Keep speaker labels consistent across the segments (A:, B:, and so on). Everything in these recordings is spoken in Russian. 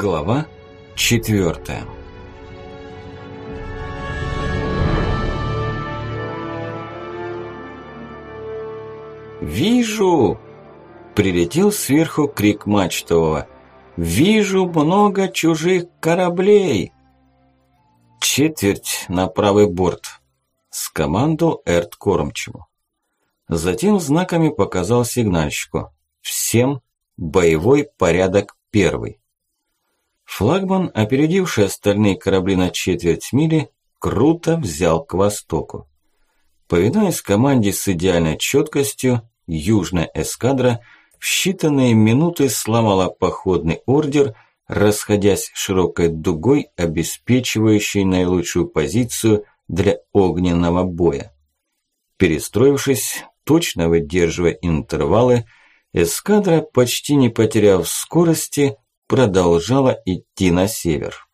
A: Глава четвертая. «Вижу!» – прилетел сверху крик мачтового. «Вижу много чужих кораблей!» «Четверть на правый борт!» – скомандовал Эрт Кормчему. Затем знаками показал сигнальщику. «Всем боевой порядок первый!» Флагман, опередивший остальные корабли на четверть мили, круто взял к востоку. Повинуясь команде с идеальной четкостью, южная эскадра в считанные минуты сломала походный ордер, расходясь широкой дугой, обеспечивающей наилучшую позицию для огненного боя. Перестроившись, точно выдерживая интервалы, эскадра, почти не потеряв скорости, продолжала идти на север.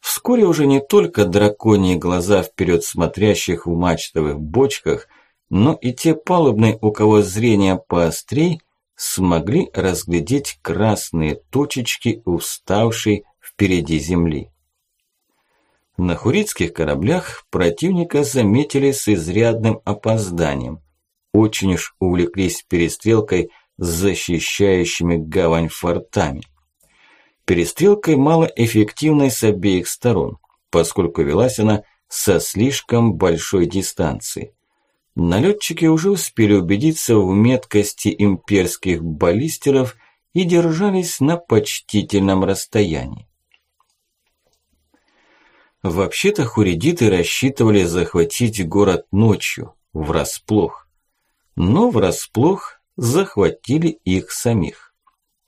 A: Вскоре уже не только драконьи глаза вперед смотрящих в мачтовых бочках, но и те палубные, у кого зрение поострей, смогли разглядеть красные точечки уставшей впереди земли. На хурицких кораблях противника заметили с изрядным опозданием. Очень уж увлеклись перестрелкой с защищающими гавань фортами. Перестрелкой малоэффективной с обеих сторон, поскольку велась она со слишком большой дистанции. Налетчики уже успели убедиться в меткости имперских баллистеров и держались на почтительном расстоянии. Вообще-то хуридиты рассчитывали захватить город ночью, врасплох. Но врасплох захватили их самих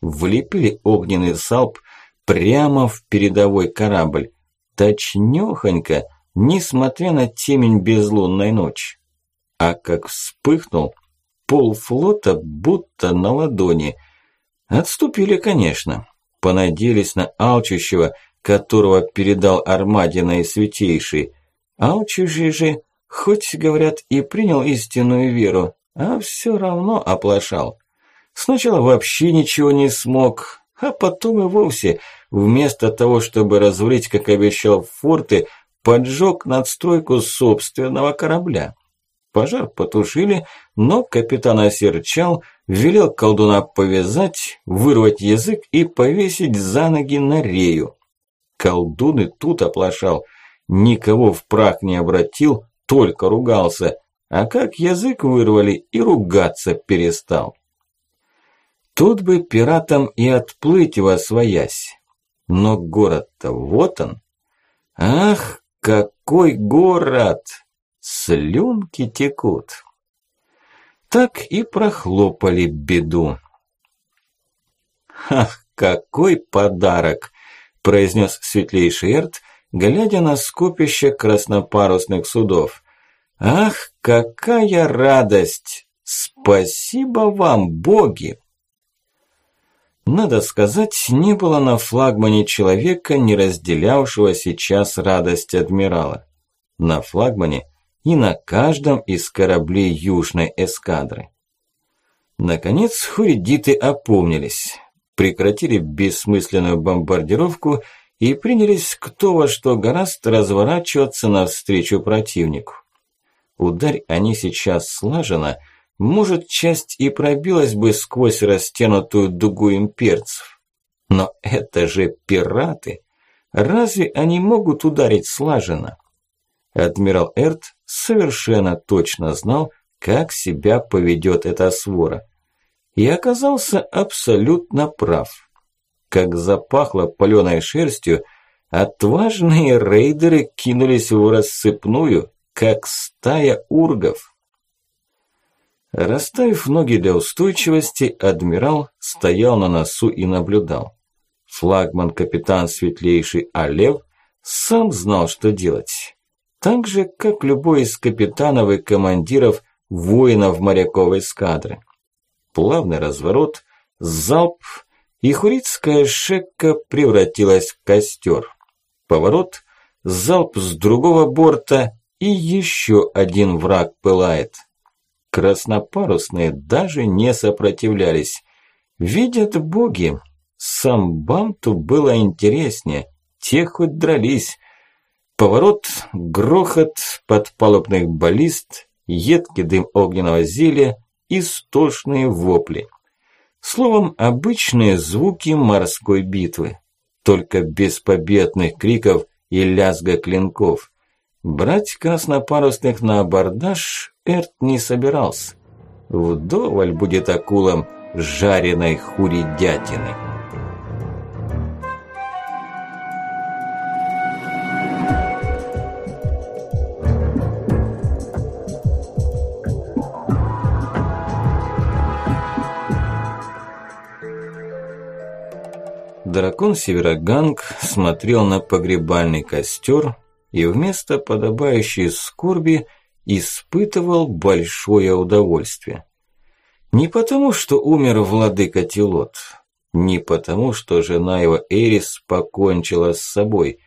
A: влепили огненный салп прямо в передовой корабль. Точнёхонько, несмотря на темень безлунной ночи. А как вспыхнул, полфлота будто на ладони. Отступили, конечно. Понадеялись на Алчущего, которого передал Армаде наисвятейший. Алчущий же, хоть, говорят, и принял истинную веру, а всё равно оплошал. Сначала вообще ничего не смог, а потом и вовсе, вместо того, чтобы развалить, как обещал, форты, поджег надстройку собственного корабля. Пожар потушили, но капитан осерчал, велел колдуна повязать, вырвать язык и повесить за ноги на рею. Колдун и тут оплошал, никого в прах не обратил, только ругался, а как язык вырвали и ругаться перестал. Тут бы пиратам и отплыть во своясь. Но город-то вот он. Ах, какой город! Слюнки текут. Так и прохлопали беду. «Ах, какой подарок!» – произнес светлейший Эрт, глядя на скопище краснопарусных судов. «Ах, какая радость! Спасибо вам, боги!» Надо сказать, не было на флагмане человека, не разделявшего сейчас радость адмирала. На флагмане и на каждом из кораблей южной эскадры. Наконец хуридиты опомнились, прекратили бессмысленную бомбардировку и принялись кто во что гораст разворачиваться навстречу противнику. Ударь они сейчас слаженно – может, часть и пробилась бы сквозь растянутую дугу имперцев. Но это же пираты. Разве они могут ударить слаженно? Адмирал Эрт совершенно точно знал, как себя поведет эта свора. И оказался абсолютно прав. Как запахло паленой шерстью, отважные рейдеры кинулись в рассыпную, как стая ургов. Расставив ноги для устойчивости, адмирал стоял на носу и наблюдал. Флагман-капитан светлейший Алев сам знал, что делать. Так же, как любой из капитанов и командиров воинов моряковой эскадры. Плавный разворот, залп, и хурицкая шекка превратилась в костер. Поворот, залп с другого борта, и еще один враг пылает. Краснопарусные даже не сопротивлялись. Видят боги, Сам Бамту было интереснее, те хоть дрались. Поворот, грохот подпалубных баллист, едкий дым огненного зелья, истошные вопли. Словом, обычные звуки морской битвы, только без победных криков и лязга клинков. Брать краснопарусных на абордаж Эрт не собирался. Вдоволь будет акулам жареной хуридятины. Дракон Североганг смотрел на погребальный костер и вместо подобающей скорби испытывал большое удовольствие. Не потому, что умер владыка Тилот, не потому, что жена его Эрис покончила с собой,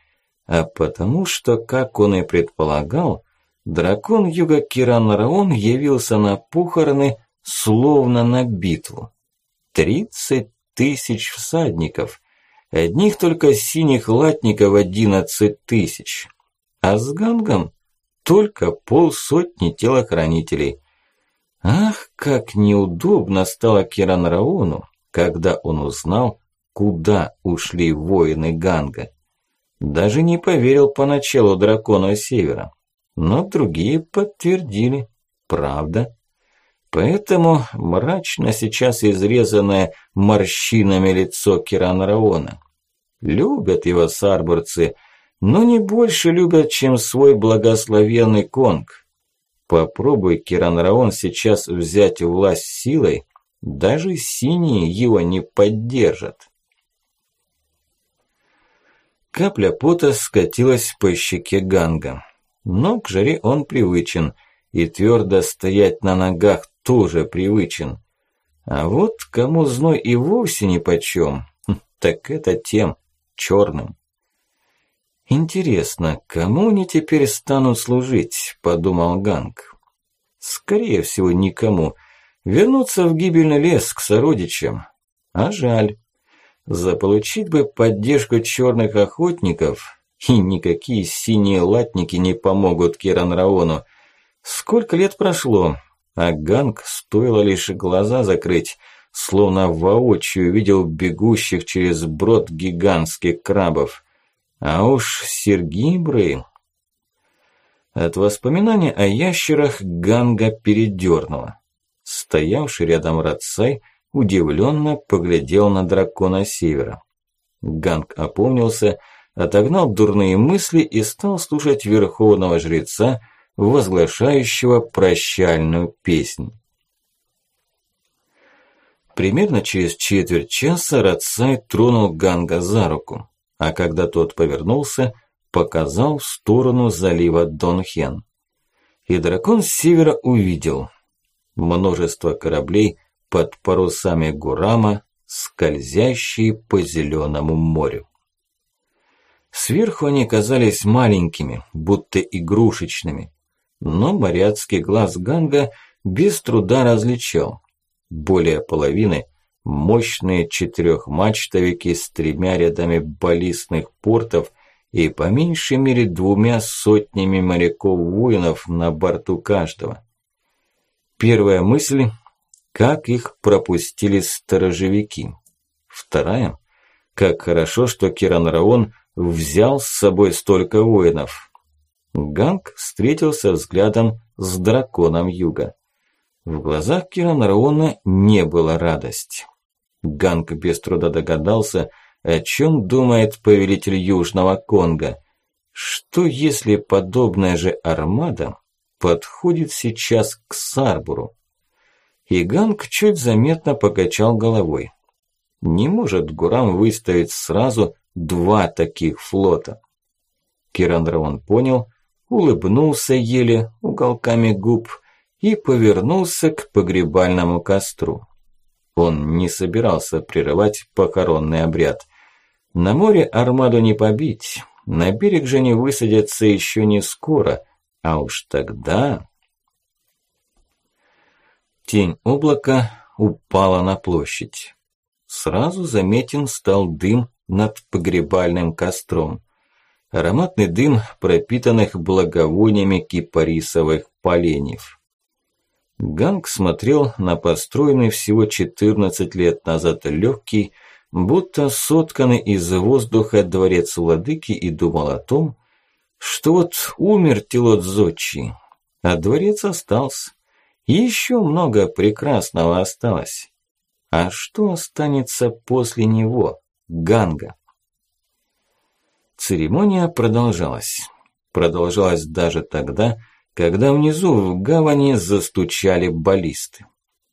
A: а потому, что, как он и предполагал, дракон Юга Киран явился на похороны словно на битву. Тридцать тысяч всадников, Одних только синих латников одиннадцать тысяч. А с гангом только полсотни телохранителей. Ах, как неудобно стало Киран Рауну, когда он узнал, куда ушли воины ганга. Даже не поверил поначалу дракону Севера, но другие подтвердили, правда. Поэтому мрачно сейчас изрезанное морщинами лицо Кирана Раона. Любят его сарборцы, но не больше любят, чем свой благословенный конг. Попробуй Киран Раон сейчас взять власть силой, даже синие его не поддержат. Капля пота скатилась по щеке Ганга. Но к жаре он привычен, и твердо стоять на ногах тоже привычен. А вот кому зной и вовсе нипочём, так это тем, черным. «Интересно, кому они теперь станут служить?» – подумал Ганг. «Скорее всего, никому. Вернуться в гибельный лес к сородичам. А жаль. Заполучить бы поддержку черных охотников, и никакие синие латники не помогут Киран Раону. Сколько лет прошло, а Ганг стоило лишь глаза закрыть – словно воочию видел бегущих через брод гигантских крабов. А уж сергибры... От воспоминания о ящерах Ганга передернуло. Стоявший рядом Рацай удивленно поглядел на дракона севера. Ганг опомнился, отогнал дурные мысли и стал слушать верховного жреца, возглашающего прощальную песнь. Примерно через четверть часа Рацай тронул Ганга за руку, а когда тот повернулся, показал в сторону залива Донхен. И дракон с севера увидел множество кораблей под парусами Гурама, скользящие по зеленому морю. Сверху они казались маленькими, будто игрушечными, но моряцкий глаз Ганга без труда различал более половины, мощные четырехмачтовики с тремя рядами баллистных портов и по меньшей мере двумя сотнями моряков-воинов на борту каждого. Первая мысль – как их пропустили сторожевики. Вторая – как хорошо, что Киран Раон взял с собой столько воинов. Ганг встретился взглядом с драконом юга. В глазах Кирана Раона не было радости. Ганг без труда догадался, о чем думает повелитель Южного Конга. Что если подобная же армада подходит сейчас к Сарбуру? И Ганг чуть заметно покачал головой. Не может Гурам выставить сразу два таких флота. Киран Раон понял, улыбнулся еле уголками губ – и повернулся к погребальному костру. Он не собирался прерывать похоронный обряд. На море армаду не побить, на берег же не высадятся еще не скоро, а уж тогда... Тень облака упала на площадь. сразу заметен стал дым над погребальным костром. Ароматный дым пропитанных благовониями кипарисовых поленьев. Ганг смотрел на построенный всего 14 лет назад легкий, будто сотканный из воздуха дворец владыки и думал о том, что вот умер Тилот Зодчий, а дворец остался. Еще много прекрасного осталось. А что останется после него, Ганга? Церемония продолжалась. Продолжалась даже тогда, когда внизу в гавани застучали баллисты.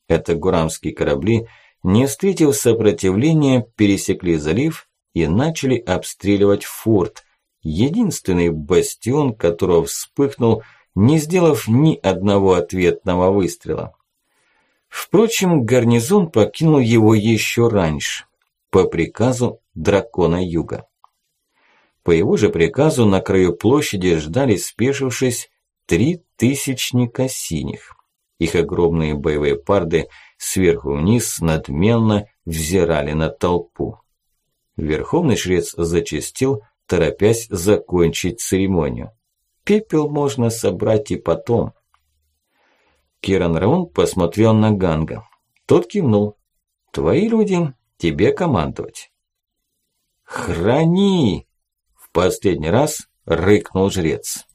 A: Это гурамские корабли, не встретив сопротивления, пересекли залив и начали обстреливать форт, единственный бастион которого вспыхнул, не сделав ни одного ответного выстрела. Впрочем, гарнизон покинул его еще раньше, по приказу дракона Юга. По его же приказу на краю площади ждали, спешившись, три тысячника синих. Их огромные боевые парды сверху вниз надменно взирали на толпу. Верховный жрец зачастил, торопясь закончить церемонию. Пепел можно собрать и потом. Киран Раун посмотрел на Ганга. Тот кивнул. «Твои люди, тебе командовать». «Храни!» В последний раз рыкнул жрец.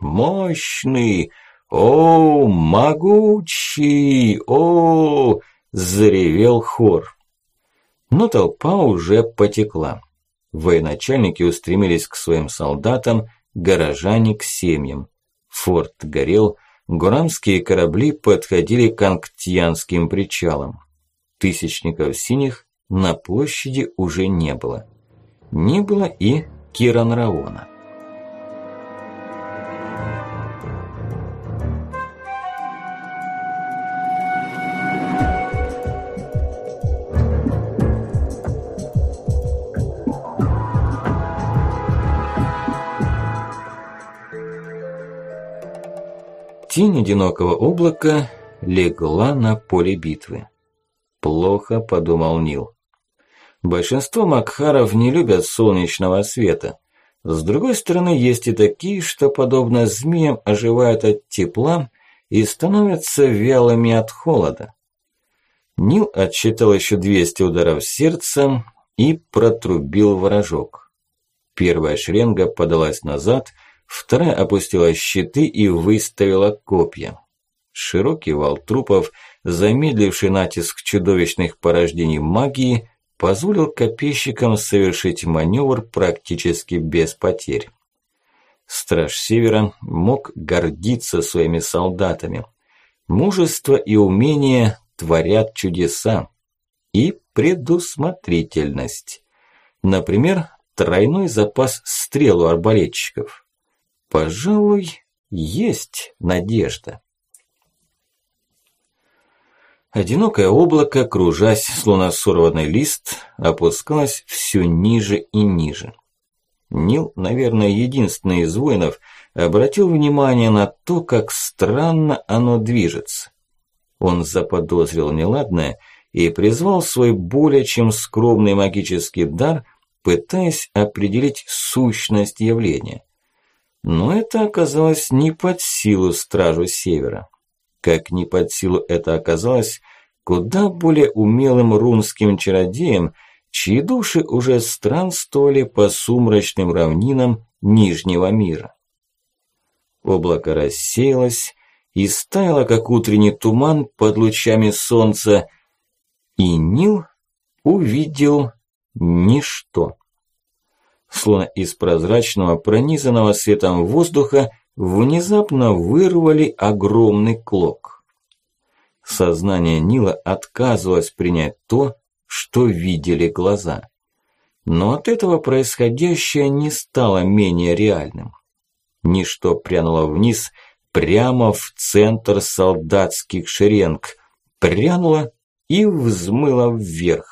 A: «Мощный! О, могучий! О!» Заревел хор. Но толпа уже потекла. Военачальники устремились к своим солдатам, горожане к семьям. Форт горел, гурамские корабли подходили к анктьянским причалам. Тысячников синих на площади уже не было. Не было и Киранраона. Тень одинокого облака легла на поле битвы. Плохо, подумал Нил. Большинство макхаров не любят солнечного света. С другой стороны, есть и такие, что, подобно змеям, оживают от тепла и становятся вялыми от холода. Нил отсчитал еще 200 ударов сердцем и протрубил ворожок. Первая шренга подалась назад – Вторая опустила щиты и выставила копья. Широкий вал трупов, замедливший натиск чудовищных порождений магии, позволил копейщикам совершить маневр практически без потерь. Страж Севера мог гордиться своими солдатами. Мужество и умение творят чудеса. И предусмотрительность. Например, тройной запас стрел у арбалетчиков. Пожалуй, есть надежда. Одинокое облако, кружась, словно сорванный лист, опускалось все ниже и ниже. Нил, наверное, единственный из воинов, обратил внимание на то, как странно оно движется. Он заподозрил неладное и призвал свой более чем скромный магический дар, пытаясь определить сущность явления. Но это оказалось не под силу Стражу Севера. Как не под силу это оказалось куда более умелым рунским чародеям, чьи души уже странствовали по сумрачным равнинам Нижнего мира. Облако рассеялось и стаяло, как утренний туман под лучами солнца, и Нил увидел ничто словно из прозрачного, пронизанного светом воздуха, внезапно вырвали огромный клок. Сознание Нила отказывалось принять то, что видели глаза. Но от этого происходящее не стало менее реальным. Ничто прянуло вниз, прямо в центр солдатских шеренг, прянуло и взмыло вверх.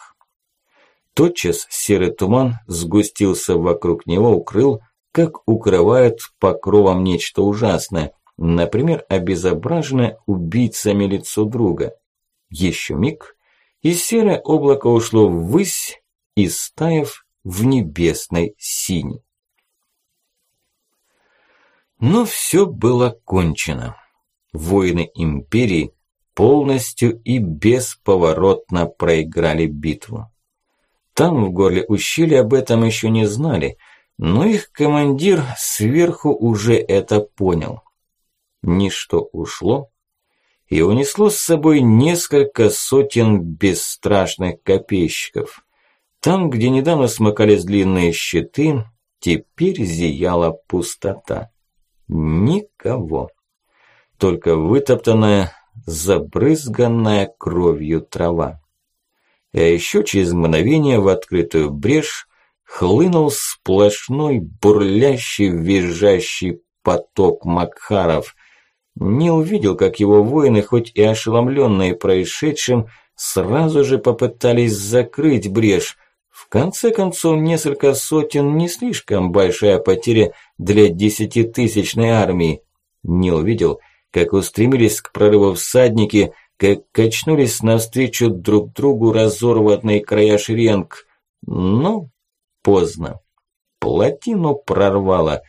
A: Тотчас серый туман сгустился вокруг него, укрыл, как укрывают покровом нечто ужасное, например, обезображенное убийцами лицо друга. Еще миг, и серое облако ушло ввысь, истаяв в небесной сине. Но все было кончено. Воины Империи полностью и бесповоротно проиграли битву. Там, в горле ущелья, об этом еще не знали, но их командир сверху уже это понял. Ничто ушло и унесло с собой несколько сотен бесстрашных копейщиков. Там, где недавно смыкались длинные щиты, теперь зияла пустота. Никого. Только вытоптанная, забрызганная кровью трава а еще через мгновение в открытую брешь хлынул сплошной бурлящий, визжащий поток Макхаров. Не увидел, как его воины, хоть и ошеломленные происшедшим, сразу же попытались закрыть брешь. В конце концов, несколько сотен не слишком большая потеря для десятитысячной армии. Не увидел, как устремились к прорыву всадники, как качнулись навстречу друг другу разорванные края шеренг. Но поздно. Плотину прорвало.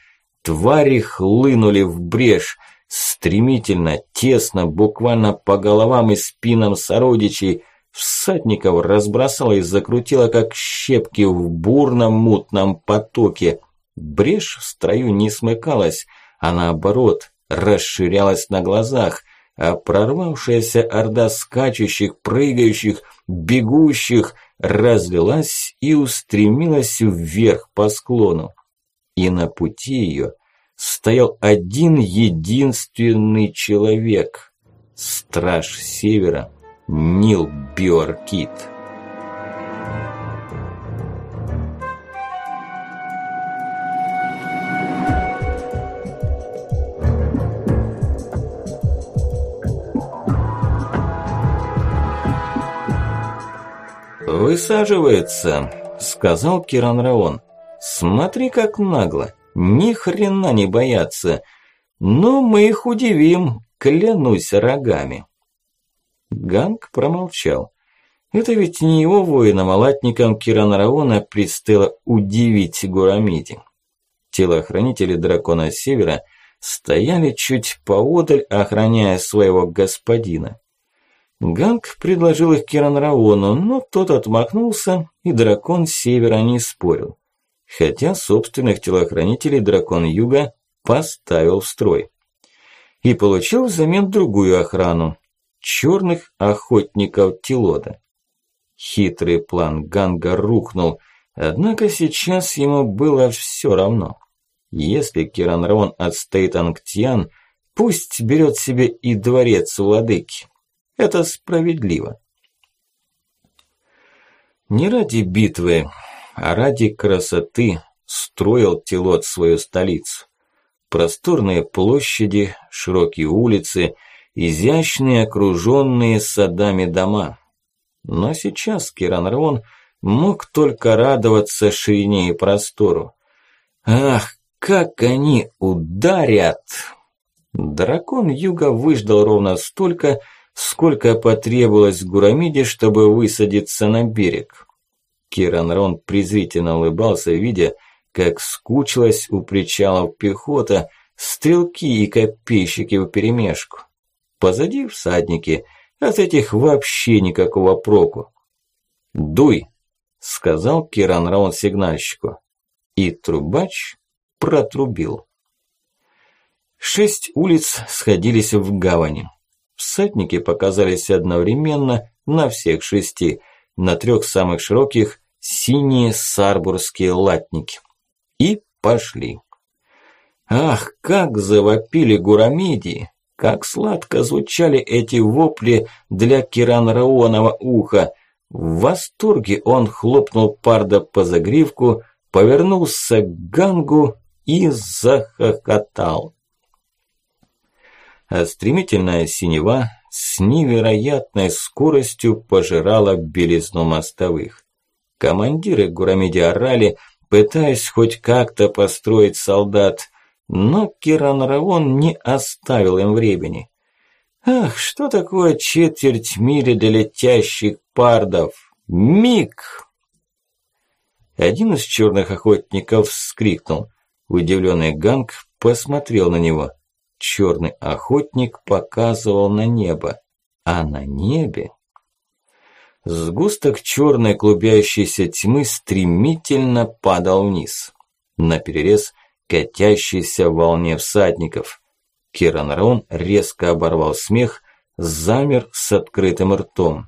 A: Твари хлынули в брешь. Стремительно, тесно, буквально по головам и спинам сородичей. Всадников разбросало и закрутило, как щепки в бурном мутном потоке. Брешь в строю не смыкалась, а наоборот, расширялась на глазах – а прорвавшаяся орда скачущих, прыгающих, бегущих разлилась и устремилась вверх по склону. И на пути ее стоял один единственный человек – страж севера Нил Биоркит. «Высаживается», – сказал Киран Раон. «Смотри, как нагло. Ни хрена не боятся. Но мы их удивим, клянусь рогами». Ганг промолчал. Это ведь не его воинам-алатникам Кирана Раона предстояло удивить Гурамиди. Телохранители дракона Севера стояли чуть поодаль, охраняя своего господина. Ганг предложил их Киран Раону, но тот отмахнулся, и дракон севера не спорил. Хотя собственных телохранителей дракон юга поставил в строй. И получил взамен другую охрану – черных охотников Тилода. Хитрый план Ганга рухнул, однако сейчас ему было все равно. Если Киран Раон отстоит Ангтьян, пусть берет себе и дворец владыки. Это справедливо. Не ради битвы, а ради красоты строил Телот свою столицу. Просторные площади, широкие улицы, изящные окруженные садами дома. Но сейчас Киранрон мог только радоваться ширине и простору. Ах, как они ударят! Дракон Юга выждал ровно столько, сколько потребовалось Гурамиде, чтобы высадиться на берег. Киран презрительно улыбался, видя, как скучилась у причалов пехота, стрелки и копейщики вперемешку. Позади всадники, от этих вообще никакого проку. «Дуй!» – сказал Киран сигнальщику. И трубач протрубил. Шесть улиц сходились в гавани. Всадники показались одновременно на всех шести, на трех самых широких синие сарбурские латники. И пошли. Ах, как завопили гурамидии! Как сладко звучали эти вопли для Киранраонова уха! В восторге он хлопнул Парда по загривку, повернулся к Гангу и захохотал а стремительная синева с невероятной скоростью пожирала белизну мостовых. Командиры Гурамиди орали, пытаясь хоть как-то построить солдат, но Киран Равон не оставил им времени. Ах, что такое четверть мили для летящих пардов? Миг! Один из черных охотников вскрикнул. Удивленный Ганг посмотрел на него. Черный охотник показывал на небо. А на небе... Сгусток черной клубящейся тьмы стремительно падал вниз. На перерез катящейся волне всадников. Киранрон резко оборвал смех, замер с открытым ртом.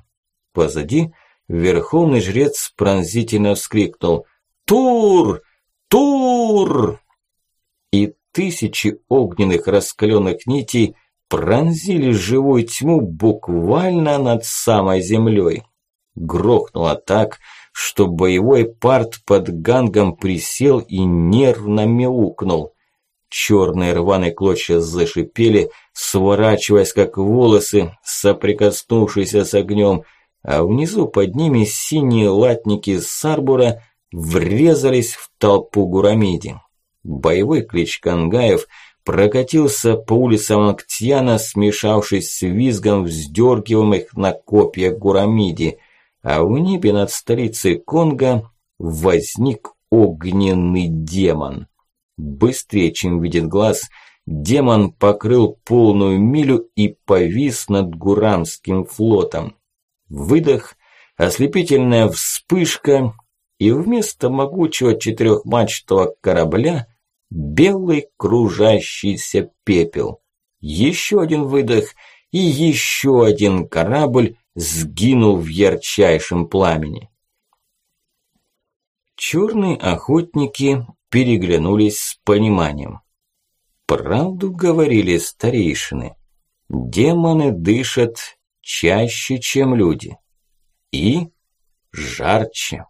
A: Позади верховный жрец пронзительно вскрикнул «Тур! Тур!» И тысячи огненных раскаленных нитей пронзили живую тьму буквально над самой землей. Грохнуло так, что боевой парт под гангом присел и нервно мяукнул. Черные рваные клочья зашипели, сворачиваясь как волосы, соприкоснувшиеся с огнем, а внизу под ними синие латники Сарбура врезались в толпу Гурамиди. Боевой клич Кангаев прокатился по улицам Актьяна, смешавшись с визгом вздергиваемых на копья Гурамиди, а в небе над столицей Конго возник огненный демон. Быстрее, чем видит глаз, демон покрыл полную милю и повис над Гурамским флотом. Выдох, ослепительная вспышка, и вместо могучего четырехмачтового корабля белый кружащийся пепел. Еще один выдох, и еще один корабль сгинул в ярчайшем пламени. Черные охотники переглянулись с пониманием. Правду говорили старейшины. Демоны дышат чаще, чем люди. И жарче.